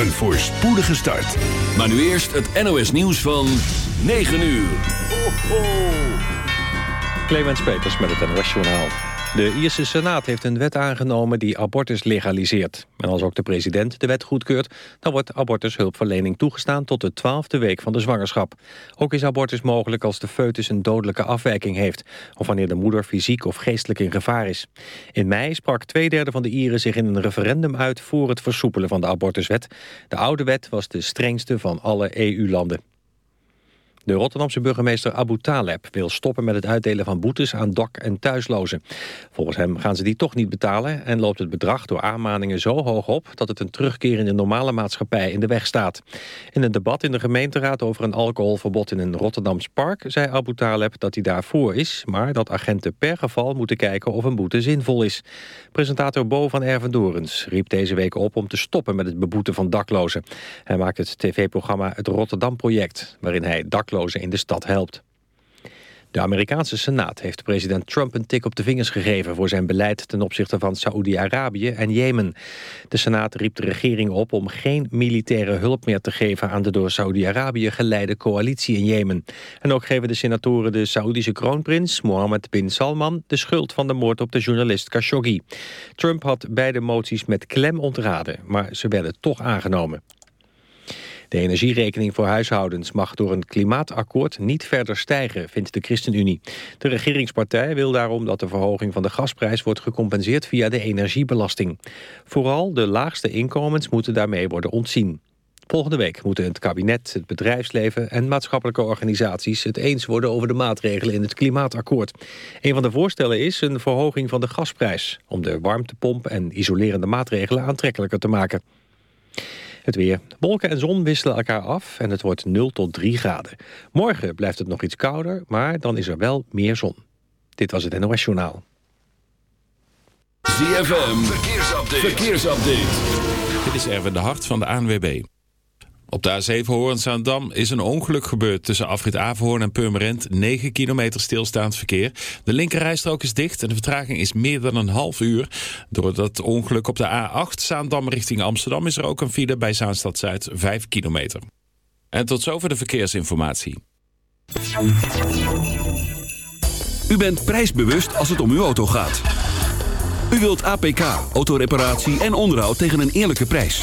Een voorspoedige start. Maar nu eerst het NOS nieuws van 9 uur. Ho, ho. Clemens Peters met het NOS Journaal. De Ierse Senaat heeft een wet aangenomen die abortus legaliseert. En als ook de president de wet goedkeurt... dan wordt abortushulpverlening toegestaan tot de twaalfde week van de zwangerschap. Ook is abortus mogelijk als de foetus een dodelijke afwijking heeft... of wanneer de moeder fysiek of geestelijk in gevaar is. In mei sprak twee derde van de Ieren zich in een referendum uit... voor het versoepelen van de abortuswet. De oude wet was de strengste van alle EU-landen. De Rotterdamse burgemeester Abu Taleb wil stoppen met het uitdelen van boetes aan dak- en thuislozen. Volgens hem gaan ze die toch niet betalen en loopt het bedrag door aanmaningen zo hoog op dat het een terugkeer in de normale maatschappij in de weg staat. In een debat in de gemeenteraad over een alcoholverbod in een Rotterdams park zei Abu Taleb dat hij daarvoor is, maar dat agenten per geval moeten kijken of een boete zinvol is. Presentator Bo van Ervendorens riep deze week op om te stoppen met het beboeten van daklozen. Hij maakt het tv-programma Het Rotterdam Project, waarin hij daklozen in de stad helpt. De Amerikaanse Senaat heeft president Trump een tik op de vingers gegeven... voor zijn beleid ten opzichte van Saoedi-Arabië en Jemen. De Senaat riep de regering op om geen militaire hulp meer te geven... aan de door Saoedi-Arabië geleide coalitie in Jemen. En ook geven de senatoren de Saoedische kroonprins Mohammed bin Salman... de schuld van de moord op de journalist Khashoggi. Trump had beide moties met klem ontraden, maar ze werden toch aangenomen. De energierekening voor huishoudens mag door een klimaatakkoord niet verder stijgen, vindt de ChristenUnie. De regeringspartij wil daarom dat de verhoging van de gasprijs wordt gecompenseerd via de energiebelasting. Vooral de laagste inkomens moeten daarmee worden ontzien. Volgende week moeten het kabinet, het bedrijfsleven en maatschappelijke organisaties het eens worden over de maatregelen in het klimaatakkoord. Een van de voorstellen is een verhoging van de gasprijs om de warmtepomp en isolerende maatregelen aantrekkelijker te maken. Het weer. Wolken en zon wisselen elkaar af en het wordt 0 tot 3 graden. Morgen blijft het nog iets kouder, maar dan is er wel meer zon. Dit was het NOS Journaal. ZFM, verkeersupdate. verkeersupdate. Dit is Erwin de Hart van de ANWB. Op de A7 Hoorn-Zaandam is een ongeluk gebeurd tussen afrit Averhoorn en Purmerend. 9 kilometer stilstaand verkeer. De linkerrijstrook is dicht en de vertraging is meer dan een half uur. Door dat ongeluk op de A8 Zaandam richting Amsterdam is er ook een file bij Zaanstad Zuid 5 kilometer. En tot zover de verkeersinformatie. U bent prijsbewust als het om uw auto gaat. U wilt APK, autoreparatie en onderhoud tegen een eerlijke prijs.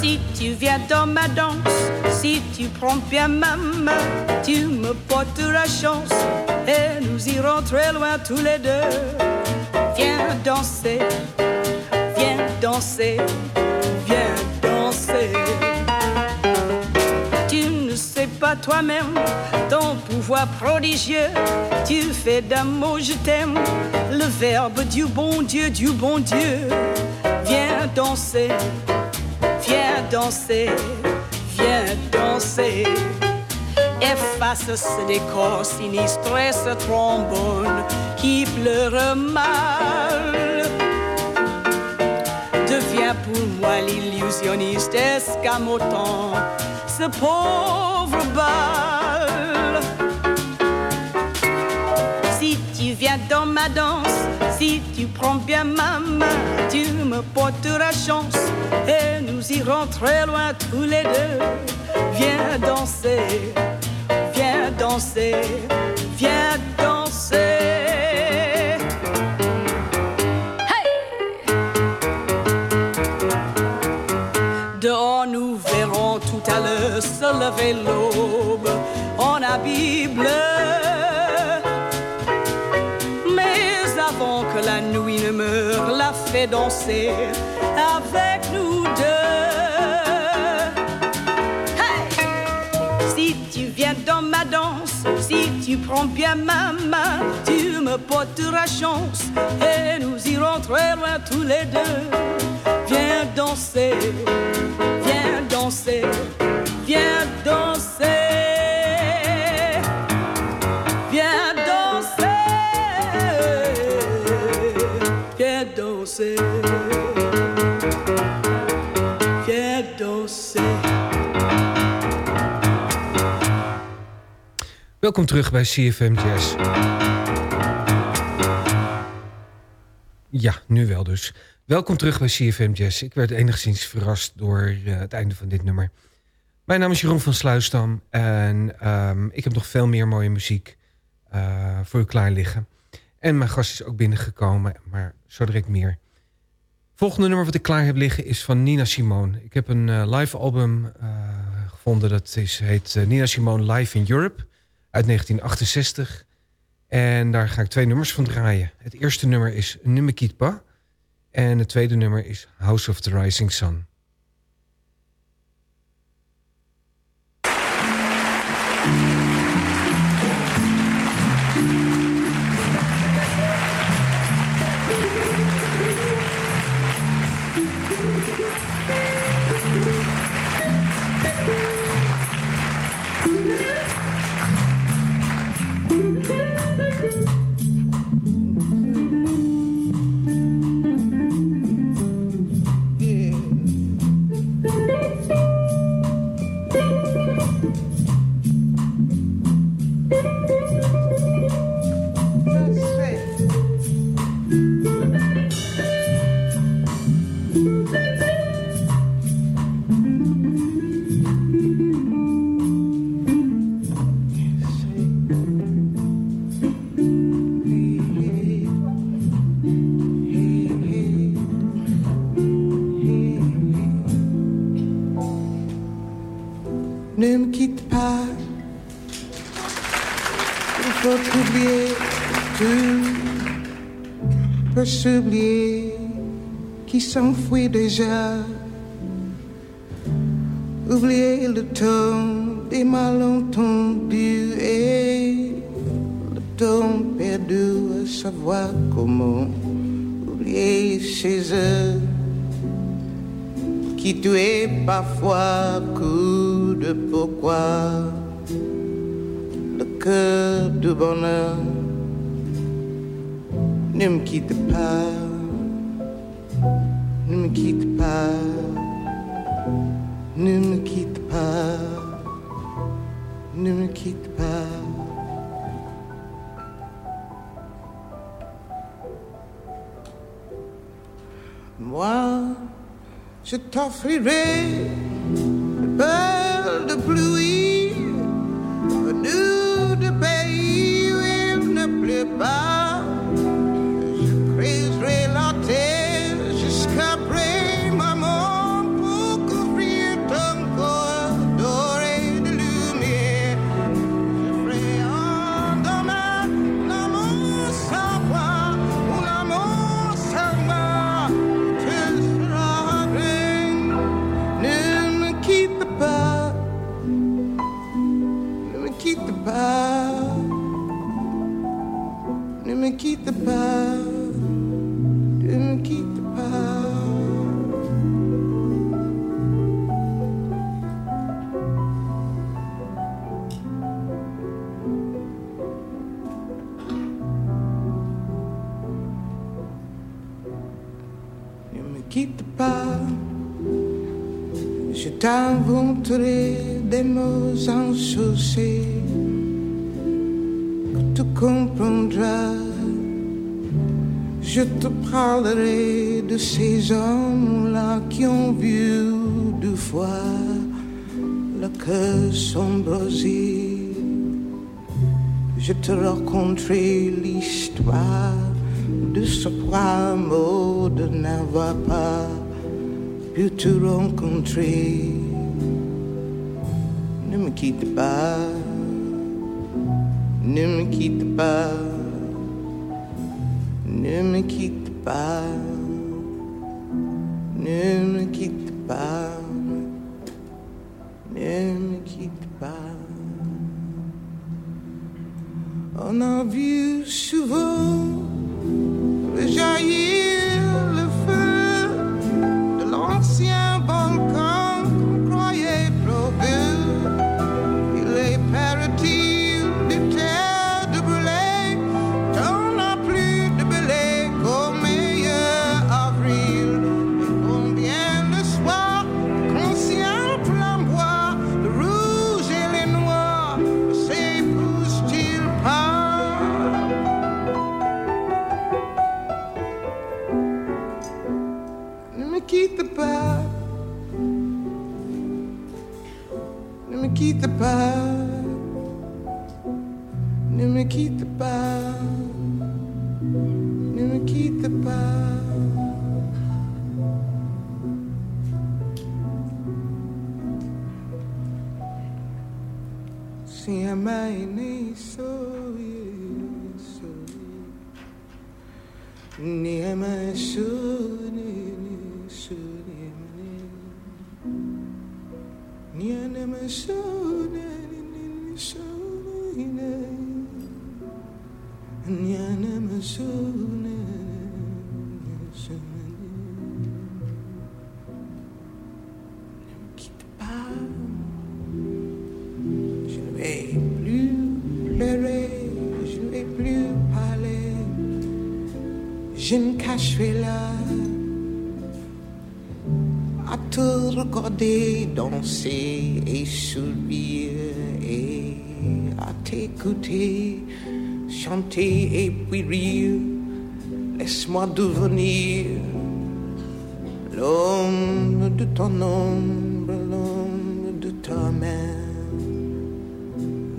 Si tu viens dans ma danse, si tu prends bien ma main, tu me porteras chance et nous irons très loin tous les deux. Viens danser, viens danser, viens danser. Toi-même ton pouvoir prodigieux. Tu fais d'un mot je t'aime le verbe du bon Dieu, du bon Dieu. Viens danser, viens danser, viens danser. Efface ce décor sinistre et ce trombone qui pleure mal. Deviens pour moi l'illusionniste escamotant Si tu viens dans ma danse, si tu prends bien ma main, tu me porteras chance et nous irons très loin tous les deux. Viens danser, viens danser, viens danser. Se lever l'aube en habit bleu. Mais avant que la nuit ne meure, la fait danser avec nous deux. Hey! Si tu viens dans ma danse, si tu prends bien ma main, tu me porteras chance et nous irons très loin tous les deux. Viens danser, viens danser viens. Viens danser. Viens danser. Welkom terug bij CFM Jazz. Ja, nu wel dus. Welkom terug bij CFM Jazz. Ik werd enigszins verrast door uh, het einde van dit nummer. Mijn naam is Jeroen van Sluisdam en um, ik heb nog veel meer mooie muziek uh, voor u klaar liggen. En mijn gast is ook binnengekomen, maar zo direct meer. Volgende nummer wat ik klaar heb liggen is van Nina Simone. Ik heb een uh, live album uh, gevonden dat is, heet Nina Simone Live in Europe uit 1968. En daar ga ik twee nummers van draaien. Het eerste nummer is pas en het tweede nummer is House of the Rising Sun. Asia. Moi, je t'offrirai de belles de pluie, venu de pays où il ne pleut pas. T'inventerai des mots insouciés que tu comprendras. Je te parlerai de ces hommes-là qui ont vu deux fois le cœur s'embraser. Je te raconterai l'histoire de ce trois mots de n'avoir pas pu te rencontrer. Ne me quitte pas, ne me quitte pas, ne me quitte pas, ne me quitte pas, ne me quitte pas. On a vu souvent devenir l'ombre de ton ombre, l'ombre de ta main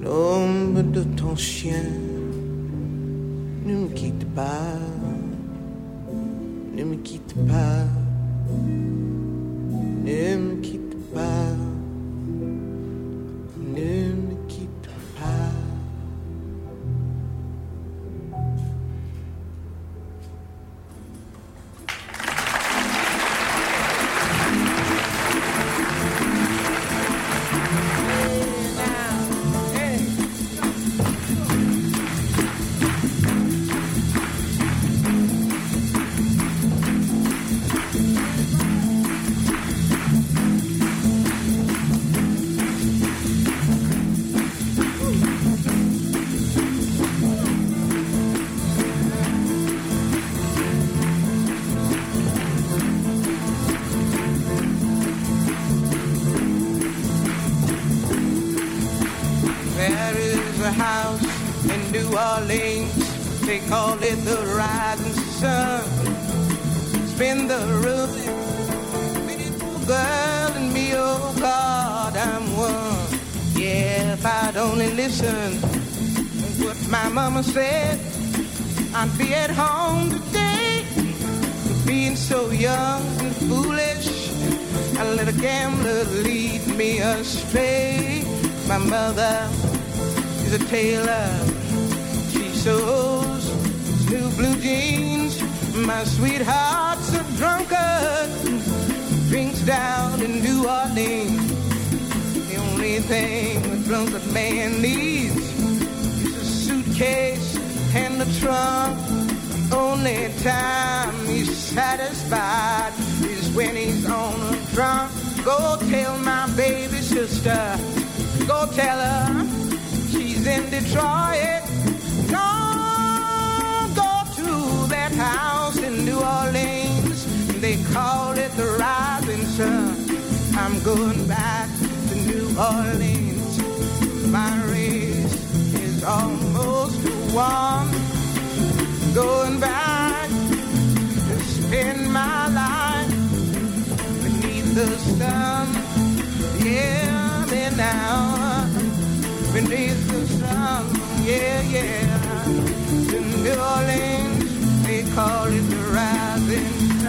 l'ombre de ton chien. Ne me quitte pas, ne me quitte pas, ne me quitte pas, mama said, I'd be at home today. Being so young and foolish, I let a gambler lead me astray. My mother is a tailor. She sews new blue jeans. My sweetheart's a drunkard. Drinks down in New Orleans. The only thing a drunkard man needs trunk. Only time he's satisfied is when he's on a drunk. Go tell my baby sister. Go tell her she's in Detroit. Don't go to that house in New Orleans. They call it the Robinson. I'm going back to New Orleans. My race is almost one. Going back to spend my life beneath the sun. Yeah, then now beneath the sun. Yeah, yeah. In New Orleans, they call it the rising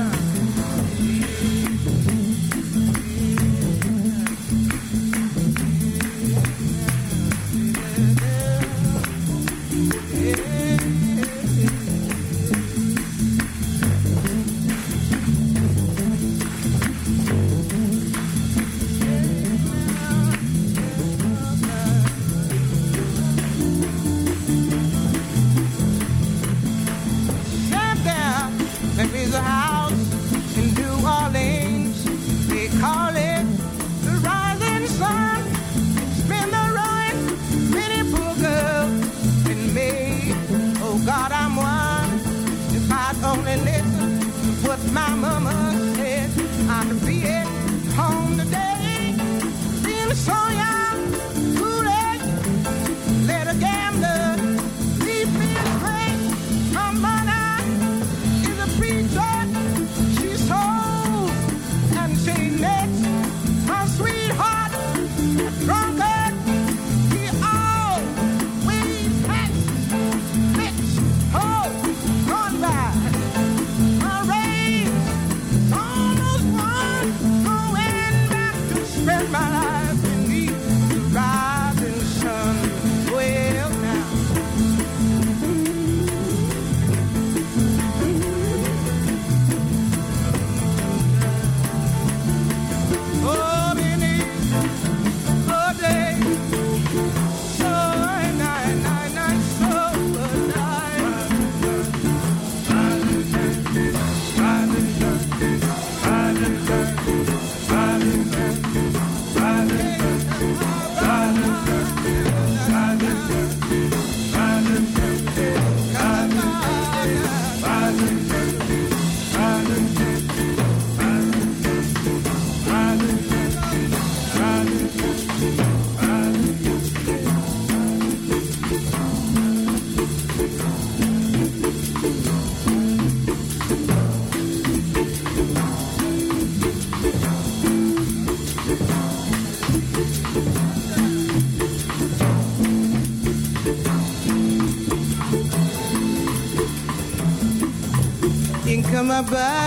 my buys.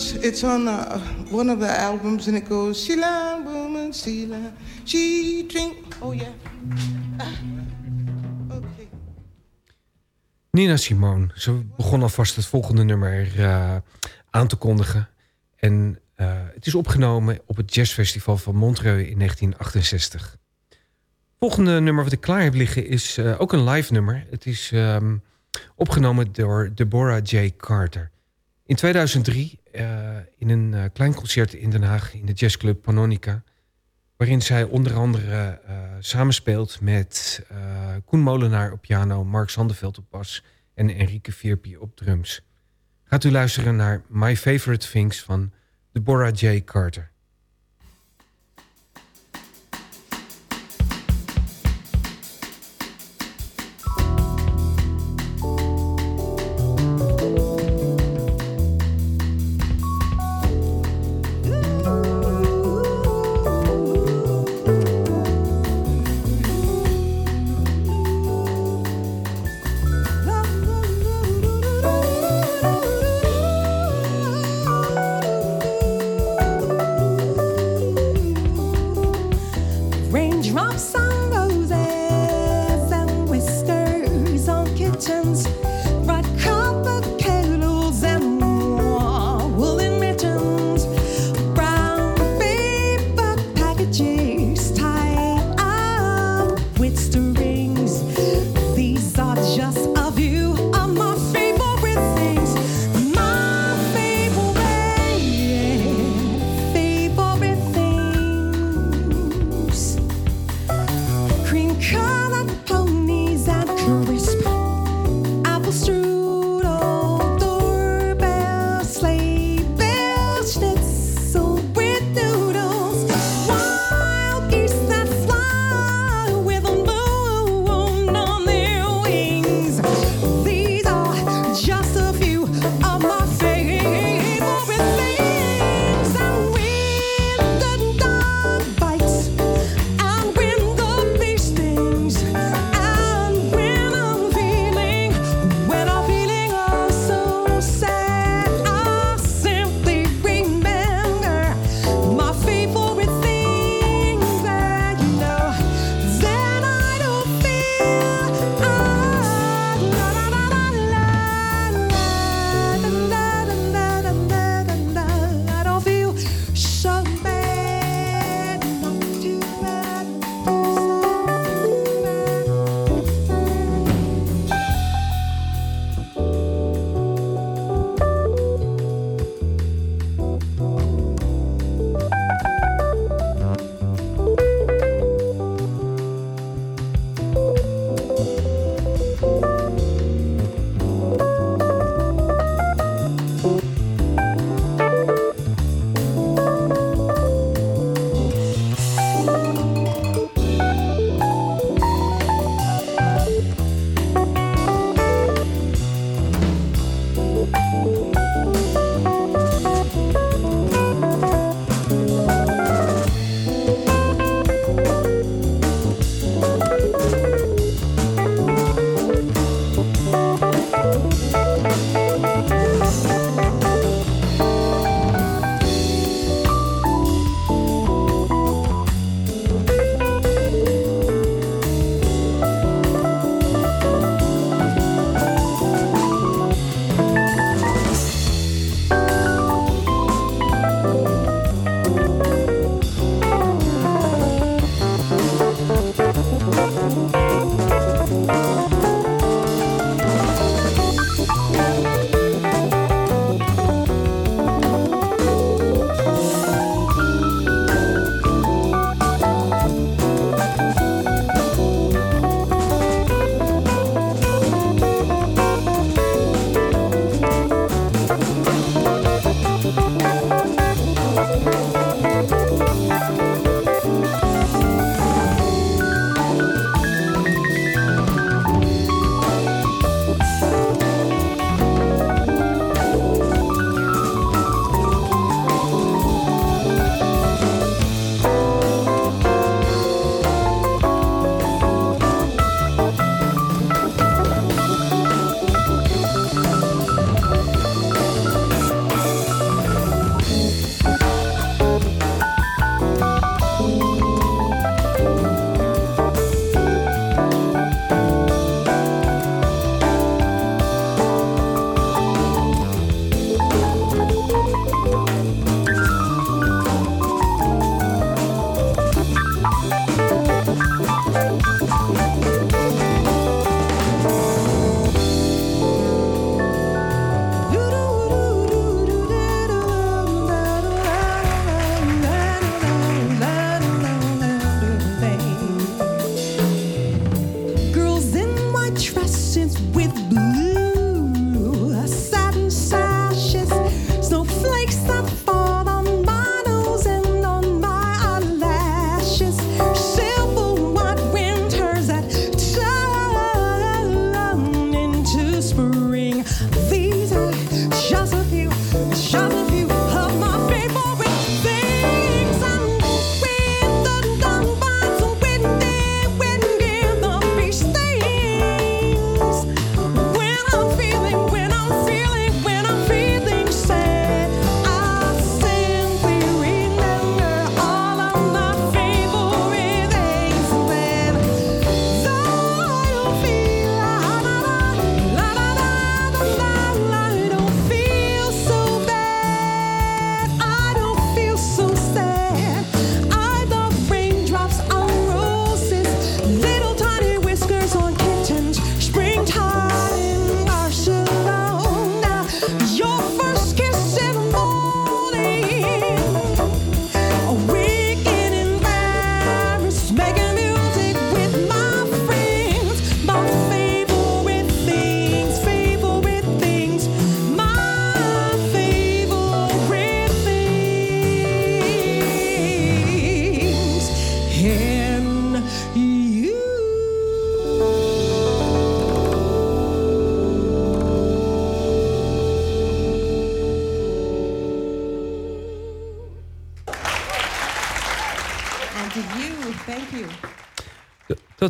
It's on uh, one of the albums, and it goes. She line woman, she line. She drink. Oh yeah. Okay. Nina Simone. Ze begon alvast het volgende nummer uh, aan te kondigen. En uh, het is opgenomen op het jazzfestival van Montreux in 1968. volgende nummer wat ik klaar heb liggen is ook een live nummer. Het is um, opgenomen door Deborah J. Carter. In 2003 in een klein concert in Den Haag in de jazzclub Panonica... waarin zij onder andere samenspeelt met Koen Molenaar op piano... Mark Zandeveld op bas en Enrique Vierpi op drums. Gaat u luisteren naar My Favorite Things van Deborah J. Carter.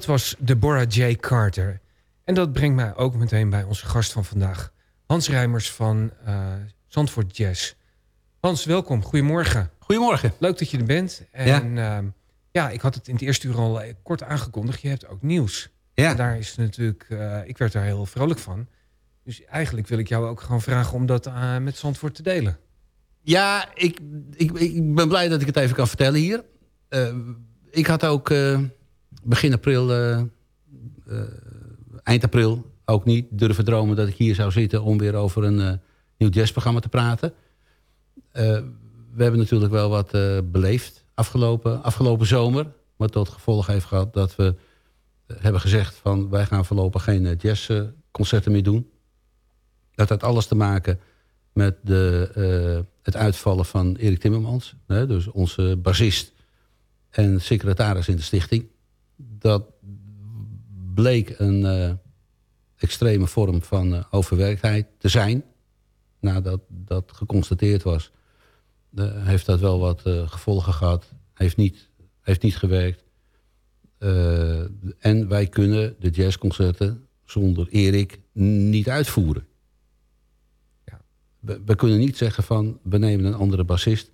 Dat was Deborah J. Carter. En dat brengt mij ook meteen bij onze gast van vandaag. Hans Rijmers van uh, Zandvoort Jazz. Hans, welkom. Goedemorgen. Goedemorgen. Leuk dat je er bent. En ja, uh, ja ik had het in het eerste uur al kort aangekondigd. Je hebt ook nieuws. Ja. En daar is natuurlijk, uh, ik werd daar heel vrolijk van. Dus eigenlijk wil ik jou ook gewoon vragen om dat met Zandvoort te delen. Ja, ik, ik, ik ben blij dat ik het even kan vertellen hier. Ik had ook begin april, eind april, ook niet durven dromen dat ik hier zou zitten om weer over een nieuw jazzprogramma te praten. we hebben natuurlijk wel wat beleefd afgelopen, afgelopen zomer. Wat tot gevolg heeft gehad dat we hebben gezegd van wij gaan voorlopig geen jazzconcerten meer doen. Dat had alles te maken met de, het uitvallen van Erik Timmermans. Hè, dus onze bassist en secretaris in de stichting. Dat bleek een uh, extreme vorm van uh, overwerktheid te zijn. Nadat dat geconstateerd was, heeft dat wel wat gevolgen gehad. Heeft niet, heeft niet gewerkt. en wij kunnen de jazzconcerten zonder Erik niet uitvoeren. We, we, kunnen niet zeggen van we nemen een andere bassist.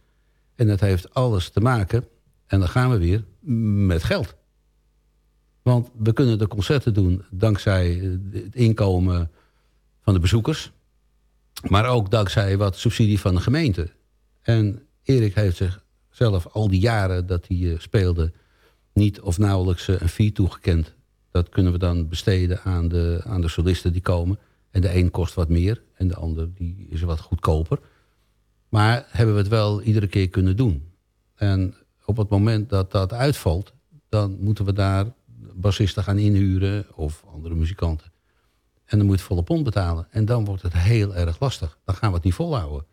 En dat heeft alles te maken, en dan gaan we weer, met geld. Want we kunnen de concerten doen dankzij het inkomen van de bezoekers. Maar ook dankzij wat subsidie van de gemeente. En Erik heeft zichzelf al die jaren dat hij speelde... niet of nauwelijks een fee toegekend. Dat kunnen we dan besteden aan de, aan de solisten die komen. En de een kost wat meer en de ander die is wat goedkoper. Maar hebben we het wel iedere keer kunnen doen. En op het moment dat dat uitvalt... dan moeten we daar bassisten gaan inhuren of andere muzikanten. En dan moet je volle pond betalen. En dan wordt het heel erg lastig. Dan gaan we het niet volhouden.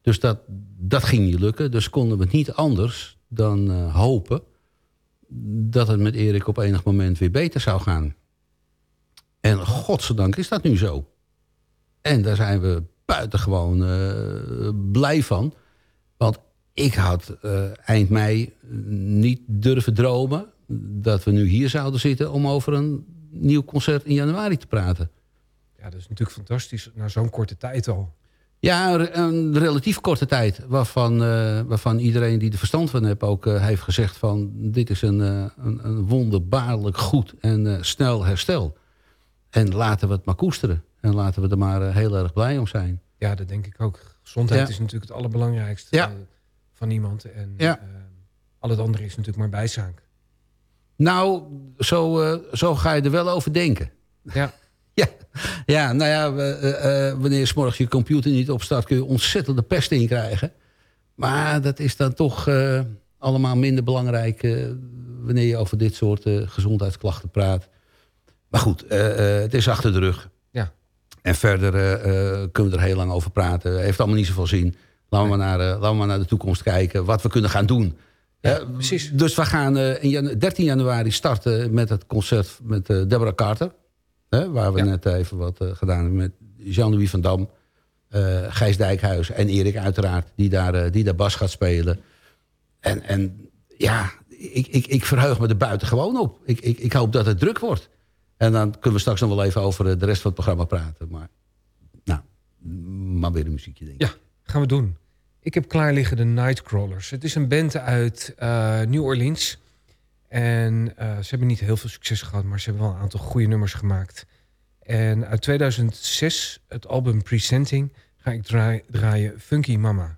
Dus dat, dat ging niet lukken. Dus konden we niet anders dan uh, hopen... dat het met Erik op enig moment weer beter zou gaan. En godzijdank is dat nu zo. En daar zijn we buitengewoon uh, blij van. Want ik had uh, eind mei niet durven dromen... dat we nu hier zouden zitten om over een nieuw concert in januari te praten. Ja, dat is natuurlijk fantastisch. Na zo'n korte tijd al. Ja, een, relatief korte tijd. Waarvan, uh, waarvan iedereen die er verstand van heeft ook uh, heeft gezegd van... dit is een, uh, een, een wonderbaarlijk goed en snel herstel. En laten we het maar koesteren. En laten we er maar heel erg blij om zijn. Ja, dat denk ik ook. Gezondheid ja. is natuurlijk het allerbelangrijkste ja. van iemand. En ja. al het andere is natuurlijk maar bijzaak. Nou, zo, zo ga je er wel over denken. Ja. Ja, ja nou ja, uh, uh, wanneer s'morgens je computer niet opstart... kun je ontzettend de pest in krijgen. Maar dat is dan toch uh, allemaal minder belangrijk... wanneer je over dit soort gezondheidsklachten praat. Maar goed, het is achter de rug. Ja. En verder kunnen we er heel lang over praten. Heeft allemaal niet zoveel zin. Laten we, maar naar, laten we maar naar de toekomst kijken. Wat we kunnen gaan doen. Ja, precies. Dus we gaan in 13 januari starten met het concert met Deborah Carter... Hè, waar we ja. net even wat gedaan hebben met Jean-Louis van Dam, Gijs Dijkhuis en Erik uiteraard, die daar, die daar bas gaat spelen. En, en ja, ik, ik, ik verheug me er buiten gewoon op. Ik, ik, ik hoop dat het druk wordt. En dan kunnen we straks nog wel even over de rest van het programma praten. Maar, nou, maar weer een muziekje denk ik. Ja, gaan we doen. Ik heb klaar liggen de Nightcrawlers. Het is een band uit New Orleans... En uh, ze hebben niet heel veel succes gehad, maar ze hebben wel een aantal goede nummers gemaakt. En uit 2006, het album Presenting, ga ik draai, draaien Funky Mama.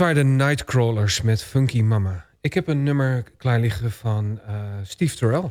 Waren de Nightcrawlers met Funky Mama. Ik heb een nummer klaar liggen van uh, Steve Terrell.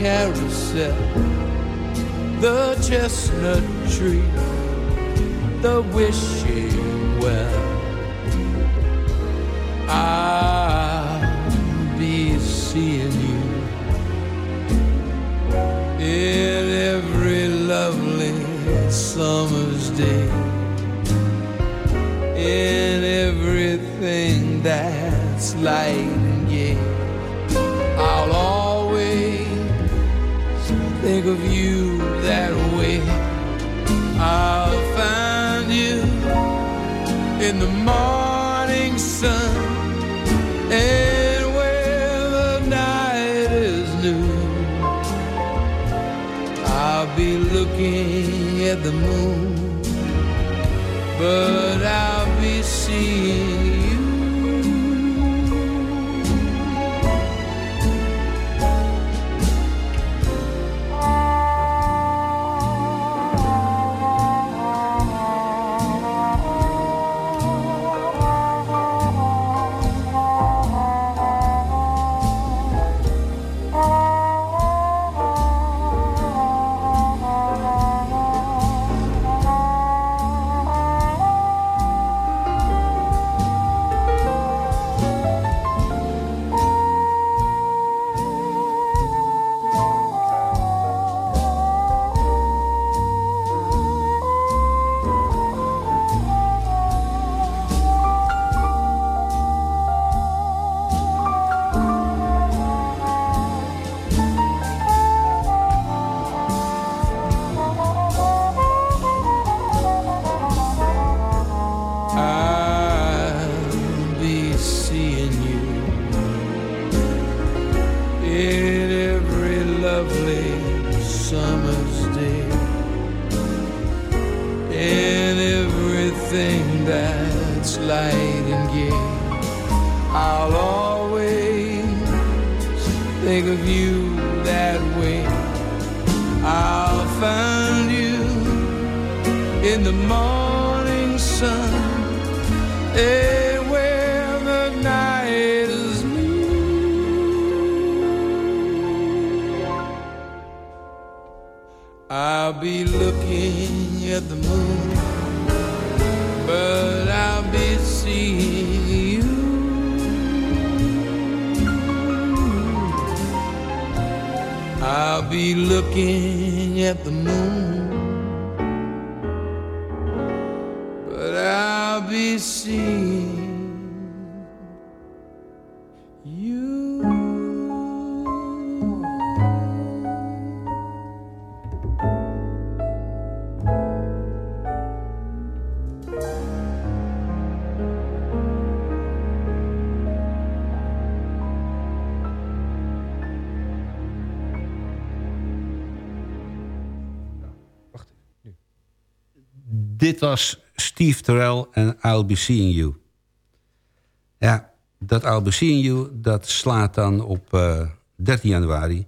carousel, the chestnut tree, the wishing well. I'll be seeing you in every lovely summer's day, in everything that's like think of you that way. I'll find you in the morning sun and when the night is new. I'll be looking at the moon, but I'll be seeing. Of you looking Dit was Steve Terrell en I'll Be Seeing You. Ja, dat I'll Be Seeing You, dat slaat dan op eh, 13 januari.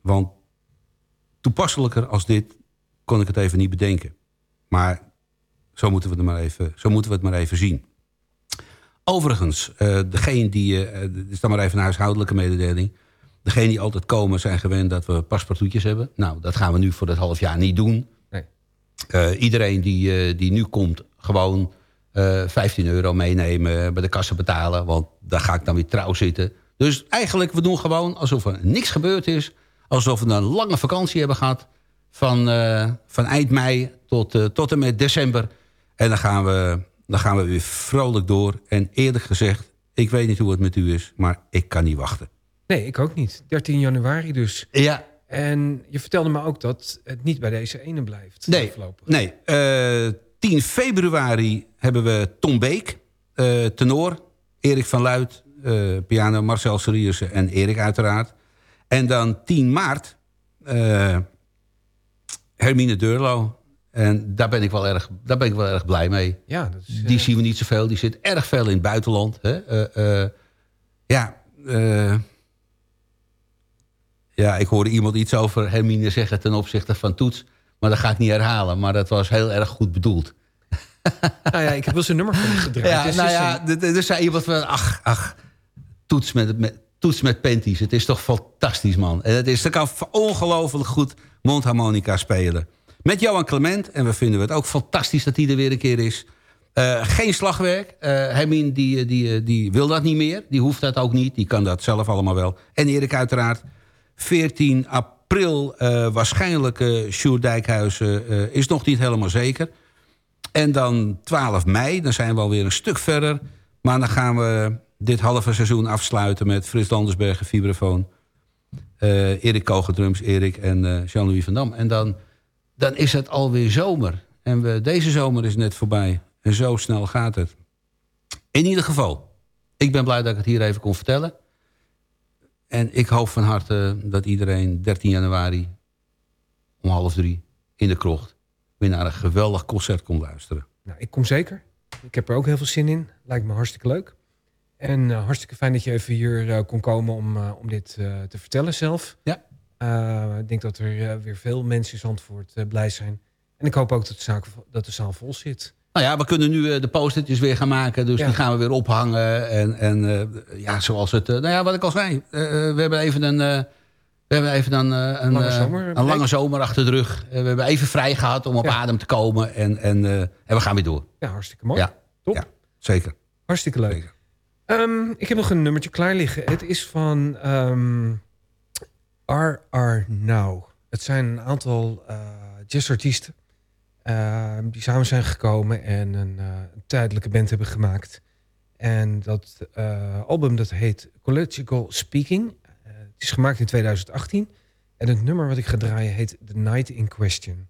Want toepasselijker als dit kon ik het even niet bedenken. Maar zo moeten we het maar even, zo moeten we het maar even zien. Overigens, eh, degene die... eh dit is dan maar even een huishoudelijke mededeling. Degene die altijd komen zijn gewend dat we paspartoutjes hebben. Nou, dat gaan we nu voor dat half jaar niet doen. Eh, iedereen die, eh, die nu komt, gewoon eh 15 euro meenemen, bij de kassa betalen. Want daar ga ik dan weer trouw zitten. Dus eigenlijk, we doen gewoon alsof er niks gebeurd is. Alsof we een lange vakantie hebben gehad. Van, eh, van eind mei tot, eh, tot en met december. En dan gaan, we, dan gaan we weer vrolijk door. En eerlijk gezegd, ik weet niet hoe het met u is, maar ik kan niet wachten. Nee, ik ook niet. 13 januari dus. Ja. En je vertelde me ook dat het niet bij deze ene blijft. Nee, nee. Eh, 10 februari hebben we Tom Beek, eh, tenor. Erik van Luid, eh, piano, Marcel Serieuse en Erik uiteraard. En dan 10 maart eh, Hermine Deurlo. En daar ben, ik wel erg, daar ben ik wel erg blij mee. Ja, dat is, Die zien we niet zoveel. Die zit erg veel in het buitenland. Hè? Eh, eh, ja, eh, ja, ik hoorde iemand iets over Hermine zeggen ten opzichte van Toets. Maar dat ga ik niet herhalen. Maar dat was heel erg goed bedoeld. Nou ja, ik heb wel zijn nummer van gedraaid. Ja, Dus nou ja, er zei iemand van... Ach, ach, Toets met, met, toets met panties. Het is toch fantastisch, man. En het is, ze kan ongelooflijk goed mondharmonica spelen. Met Johan Clement. En we vinden het ook fantastisch dat hij er weer een keer is. Eh, geen slagwerk. Eh Hermine die, die, die wil dat niet meer. Die hoeft dat ook niet. Die kan dat zelf allemaal wel. En Erik uiteraard. 14 april eh, waarschijnlijk uh, Dijkhuizen eh, is nog niet helemaal zeker. En dan 12 mei, dan zijn we alweer een stuk verder. Maar dan gaan we dit halve seizoen afsluiten met Frits Landersbergen, vibrafoon. eh Erik Koger, drums, Erik en Jean-Louis van Dam. En dan, dan is het alweer zomer. En we, deze zomer is net voorbij. En zo snel gaat het. In ieder geval, ik ben blij dat ik het hier even kon vertellen. En ik hoop van harte dat iedereen 13 januari om half drie in de krocht... weer naar een geweldig concert kon luisteren. Nou, ik kom zeker. Ik heb er ook heel veel zin in. Lijkt me hartstikke leuk. En uh, hartstikke fijn dat je even hier uh, kon komen om, uh, om dit te vertellen zelf. Ja. ik denk dat er weer veel mensen in Zandvoort blij zijn. En ik hoop ook dat de, zaak, dat de zaal vol zit. Nou ja, we kunnen nu de postertjes weer gaan maken. Dus ja. die gaan we weer ophangen. En, en ja, zoals het... nou ja, wat ik al zei. we hebben even een... We hebben even een, een, lange zomer, een lange zomer achter de rug. we hebben even vrij gehad om op ja. adem te komen. En, en, en we gaan weer door. Ja, hartstikke mooi. Ja, Top. Ja, zeker. Hartstikke leuk. Zeker. Um, ik heb nog een nummertje klaar liggen. Het is van um, R.R. Now. Het zijn een aantal jazzartiesten uh, die samen zijn gekomen en een, uh, een, tijdelijke band hebben gemaakt. En dat album dat heet Collegial Speaking. het is gemaakt in 2018. En het nummer wat ik ga draaien heet The Night in Question.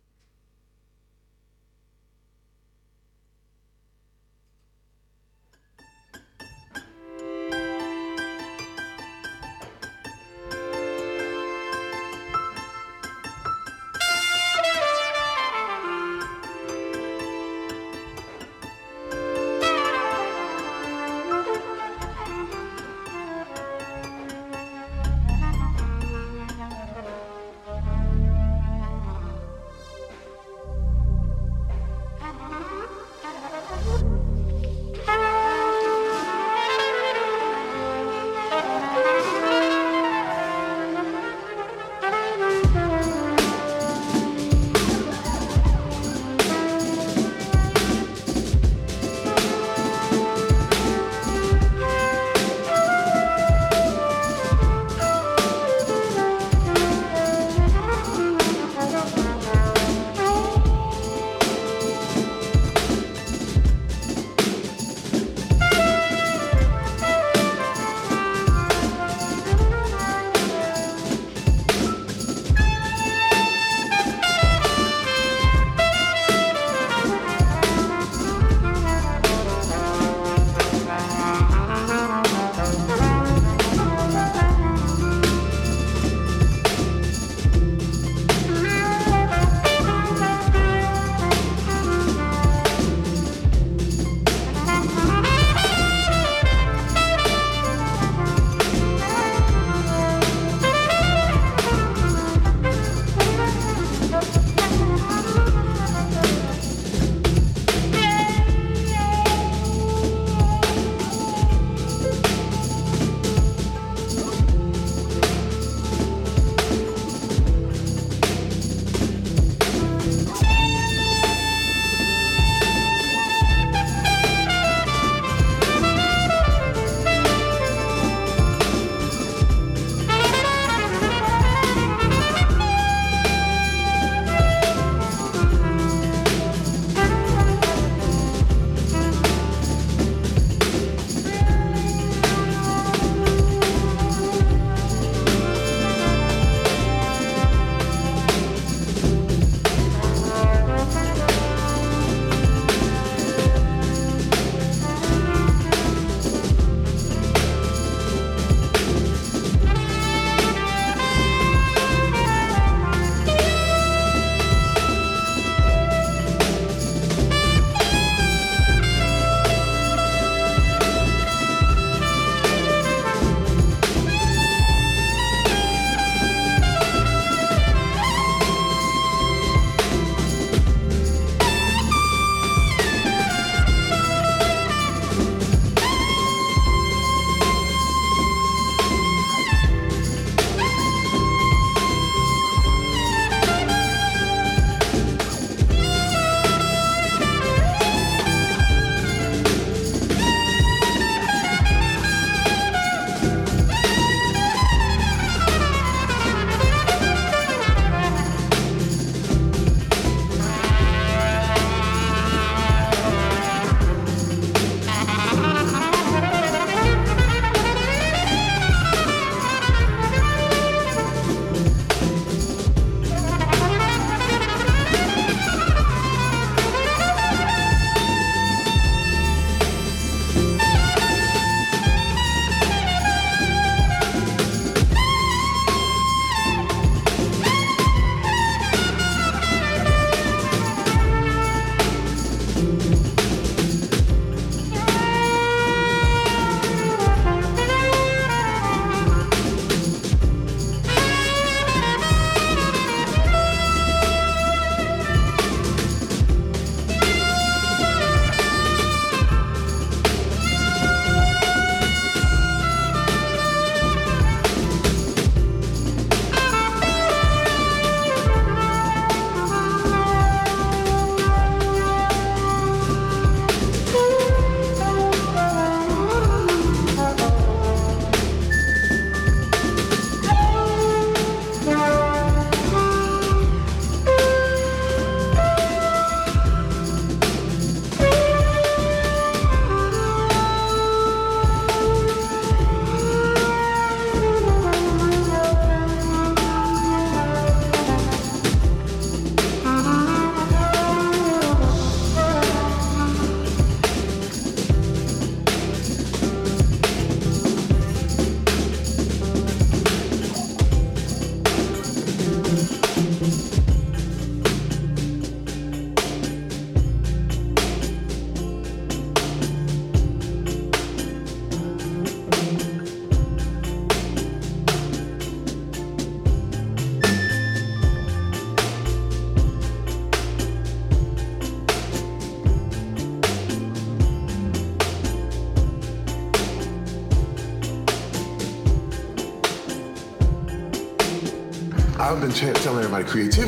Creativity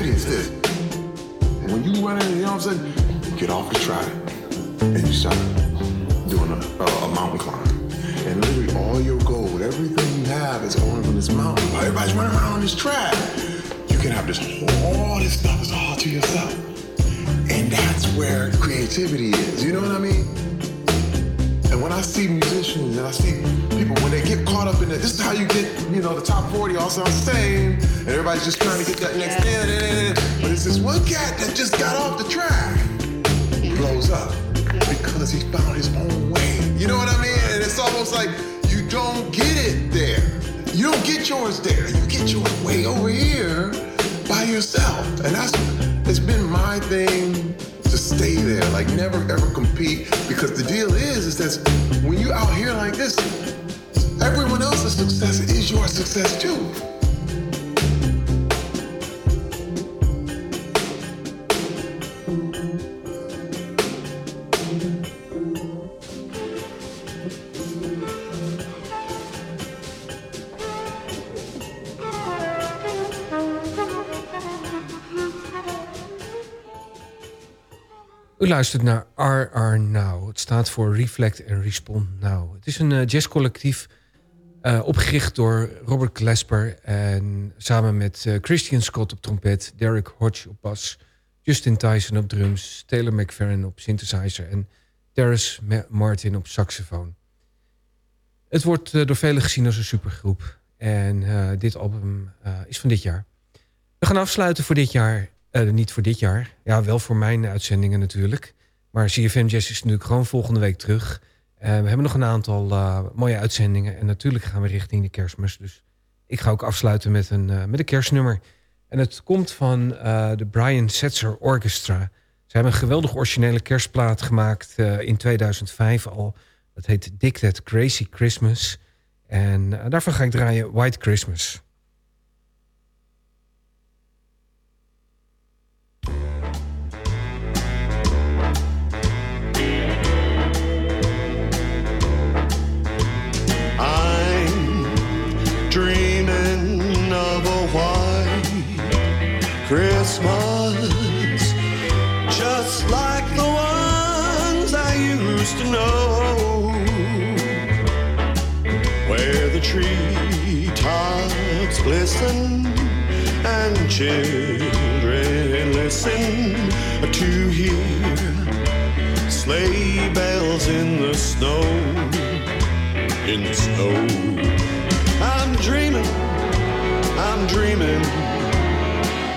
his own way. You know what I mean? And it's almost like you don't get it there. You don't get yours there. You get yours way over here by yourself. And that's it's been my thing to stay there. Like never ever compete. Because the deal is, is that when you out here like this, everyone else's success is your success too. U luistert naar RR Now. Het staat voor Reflect and Respond Now. Het is een uh, jazzcollectief uh, opgericht door Robert Glasper... en samen met uh, Christian Scott op trompet... Derek Hodge op bas... Justin Tyson op drums... Taylor McFerrin op synthesizer... en Terrace Martin op saxofoon. Het wordt door velen gezien als een supergroep. En dit album is van dit jaar. We gaan afsluiten voor dit jaar uh, niet voor dit jaar. Ja, wel voor mijn uitzendingen natuurlijk. Maar CFM Jazz is natuurlijk gewoon volgende week terug. Uh, we hebben nog een aantal uh, mooie uitzendingen. En natuurlijk gaan we richting de kerstmis. Dus ik ga ook afsluiten met een, met een kerstnummer. En het komt van de Brian Setzer Orchestra. Ze hebben een geweldig originele kerstplaat gemaakt in 2005 al. Dat heet Dick Crazy Christmas. En daarvan ga ik draaien White Christmas. Christmas, just like the ones I used to know, where the tree tops glisten and children listen to hear sleigh bells in the snow, in the snow. I'm dreaming, I'm dreaming